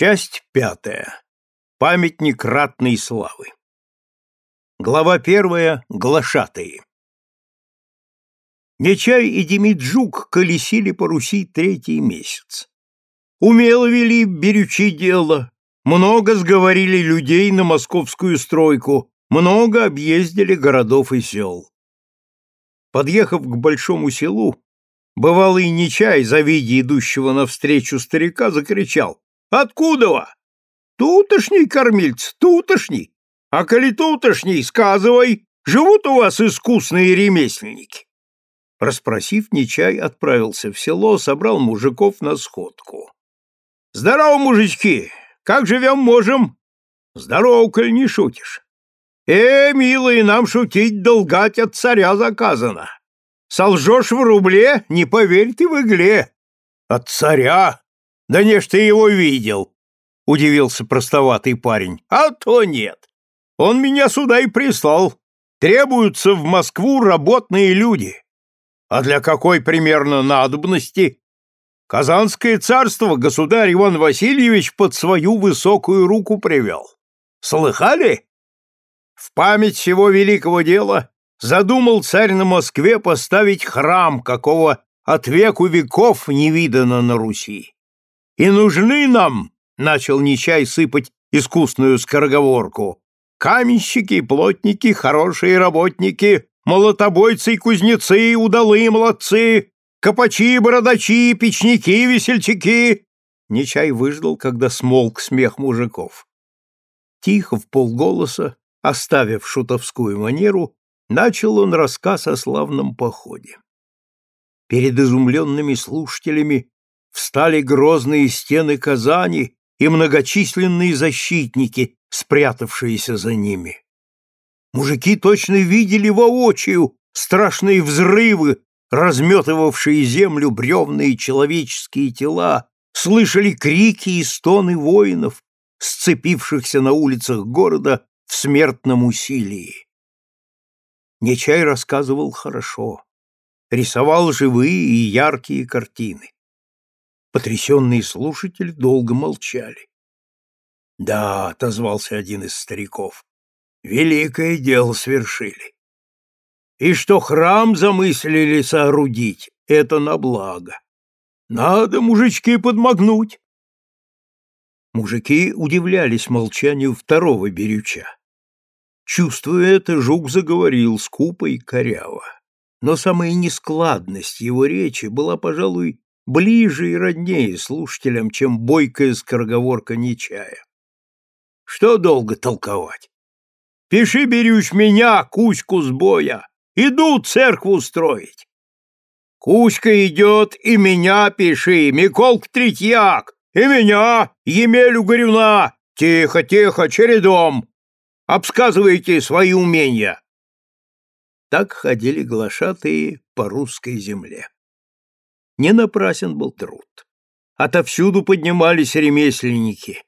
Часть пятая. Памятник ратной славы. Глава первая. Глашатые. Нечай и Демиджук колесили по Руси третий месяц. Умело вели берючи дело, много сговорили людей на московскую стройку, много объездили городов и сел. Подъехав к большому селу, бывалый Нечай, завидя идущего навстречу старика, закричал Откуда? Тутошний кормильц, тутошний. А коли тутошний, сказывай, живут у вас искусные ремесленники. Распросив Нечай, отправился в село, собрал мужиков на сходку. Здорово, мужички! Как живем можем? Здорово, коль не шутишь. Э, милые, нам шутить долгать от царя заказано. Солжешь в рубле, не поверь ты в игле. От царя? Да не ж ты его видел, удивился простоватый парень. А то нет. Он меня сюда и прислал. Требуются в Москву работные люди. А для какой примерно надобности? Казанское царство государь Иван Васильевич под свою высокую руку привел. Слыхали? В память всего великого дела задумал царь на Москве поставить храм, какого от веку веков не видано на Руси. И нужны нам, — начал Нечай сыпать искусную скороговорку, — каменщики, плотники, хорошие работники, молотобойцы и кузнецы, удалые молодцы, копачи, бородачи, печники, весельчаки. Нечай выждал, когда смолк смех мужиков. Тихо, в полголоса, оставив шутовскую манеру, начал он рассказ о славном походе. Перед изумленными слушателями встали грозные стены Казани и многочисленные защитники, спрятавшиеся за ними. Мужики точно видели воочию страшные взрывы, разметывавшие землю бревные человеческие тела, слышали крики и стоны воинов, сцепившихся на улицах города в смертном усилии. Нечай рассказывал хорошо, рисовал живые и яркие картины. Потрясенные слушатели долго молчали. «Да», — отозвался один из стариков, — «великое дело свершили. И что храм замыслили соорудить, это на благо. Надо, мужички, подмогнуть». Мужики удивлялись молчанию второго берюча. Чувствуя это, Жук заговорил скупо и коряво. Но самая нескладность его речи была, пожалуй, ближе и роднее слушателям, чем бойкая скороговорка Нечая. Что долго толковать? Пиши, Берюш, меня, Кузьку с боя. Иду церкву строить. Кузька идет, и меня пиши, Миколк Третьяк, и меня, Емелю Горюна. Тихо, тихо, чередом. Обсказывайте свои умения. Так ходили глашатые по русской земле. Не напрасен был труд. Отовсюду поднимались ремесленники.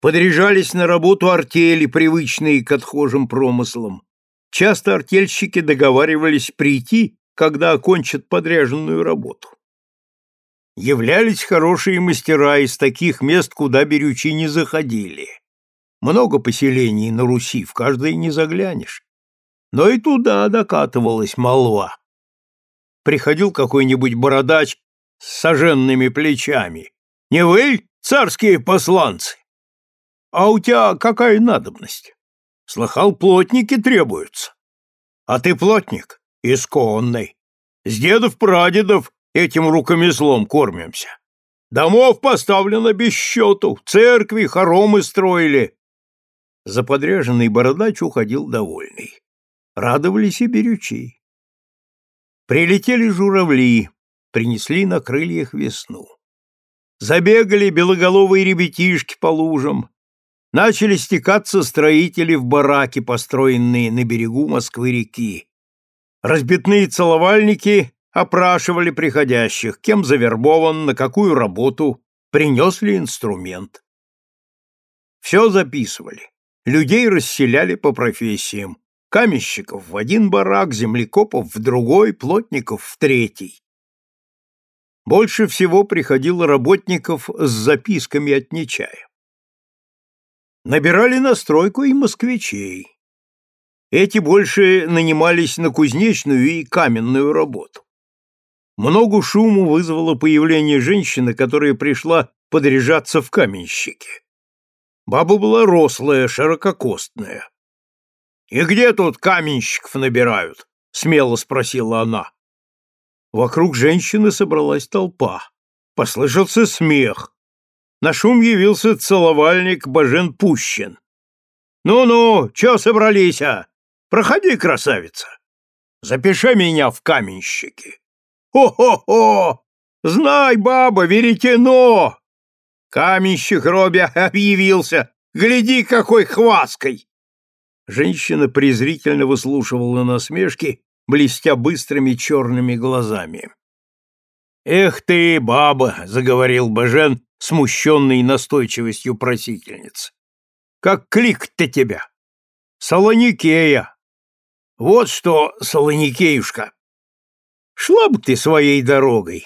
Подряжались на работу артели, привычные к отхожим промыслам. Часто артельщики договаривались прийти, когда окончат подряженную работу. Являлись хорошие мастера из таких мест, куда берючи не заходили. Много поселений на Руси, в каждое не заглянешь. Но и туда докатывалась молва приходил какой-нибудь бородач с соженными плечами. Не вы, царские посланцы? А у тебя какая надобность? Слыхал, плотники требуются. А ты плотник? Исконный. С дедов-прадедов этим рукомеслом кормимся. Домов поставлено без счету, церкви, хоромы строили. Заподряженный бородач уходил довольный. Радовались и берючи. Прилетели журавли, принесли на крыльях весну. Забегали белоголовые ребятишки по лужам. Начали стекаться строители в бараки, построенные на берегу Москвы-реки. Разбитные целовальники опрашивали приходящих, кем завербован, на какую работу, принес ли инструмент. Все записывали. Людей расселяли по профессиям, каменщиков в один барак, землекопов в другой, плотников в третий. Больше всего приходило работников с записками от Нечая. Набирали на стройку и москвичей. Эти больше нанимались на кузнечную и каменную работу. Много шуму вызвало появление женщины, которая пришла подряжаться в каменщике. Баба была рослая, ширококостная. «И где тут каменщиков набирают?» — смело спросила она. Вокруг женщины собралась толпа. Послышался смех. На шум явился целовальник Бажен Пущин. «Ну-ну, чё собрались, а? Проходи, красавица! Запиши меня в каменщики!» «Хо-хо-хо! Знай, баба, веретено! Каменщик Робя объявился! Гляди, какой хваской!» Женщина презрительно выслушивала насмешки блестя быстрыми черными глазами. «Эх ты, баба!» — заговорил Бажен, смущенный настойчивостью просительницы. «Как клик-то тебя! Солоникея! Вот что, Солоникеюшка! Шла бы ты своей дорогой!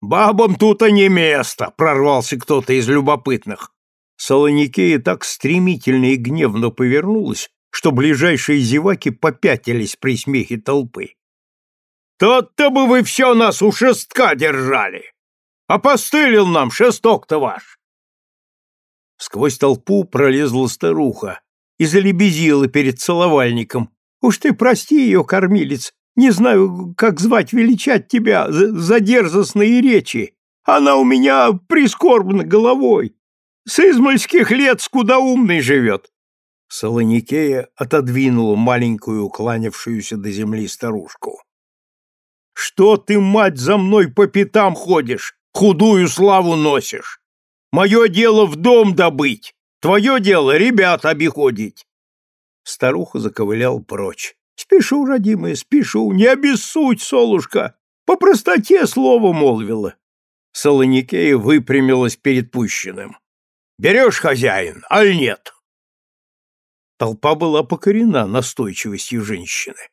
Бабам тут-то не место!» — прорвался кто-то из любопытных. Солоникея так стремительно и гневно повернулась, что ближайшие зеваки попятились при смехе толпы. «Тот-то бы вы все нас у шестка держали! Опостылил нам шесток-то ваш!» Сквозь толпу пролезла старуха и залебезила перед целовальником. «Уж ты прости ее, кормилец, не знаю, как звать величать тебя за, за дерзостные речи. Она у меня прискорбна головой. С измальских лет скудоумный живет. Солоникея отодвинула маленькую, укланявшуюся до земли старушку. «Что ты, мать, за мной по пятам ходишь, худую славу носишь? Мое дело в дом добыть, твое дело ребят обиходить!» Старуха заковылял прочь. «Спешу, родимая, спешу, не обессудь, Солушка!» По простоте слово молвила. Солоникея выпрямилась перед пущенным. «Берешь, хозяин, аль нет?» Толпа была покорена настойчивостью женщины.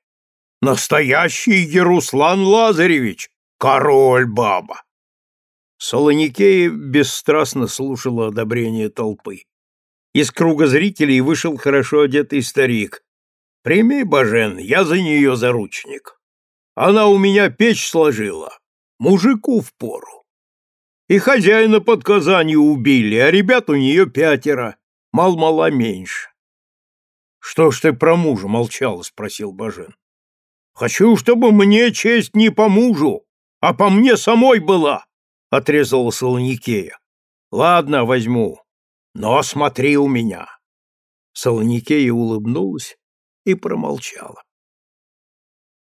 «Настоящий Яруслан Лазаревич! Король баба!» Солоникея бесстрастно слушала одобрение толпы. Из круга зрителей вышел хорошо одетый старик. «Прими, Бажен, я за нее заручник. Она у меня печь сложила. Мужику в пору. И хозяина под Казанью убили, а ребят у нее пятеро, мал-мала меньше. Что ж ты про мужа молчал? спросил Бажен. Хочу, чтобы мне честь не по мужу, а по мне самой была, отрезала Солоникея. Ладно, возьму, но смотри у меня. Солоникея улыбнулась и промолчала.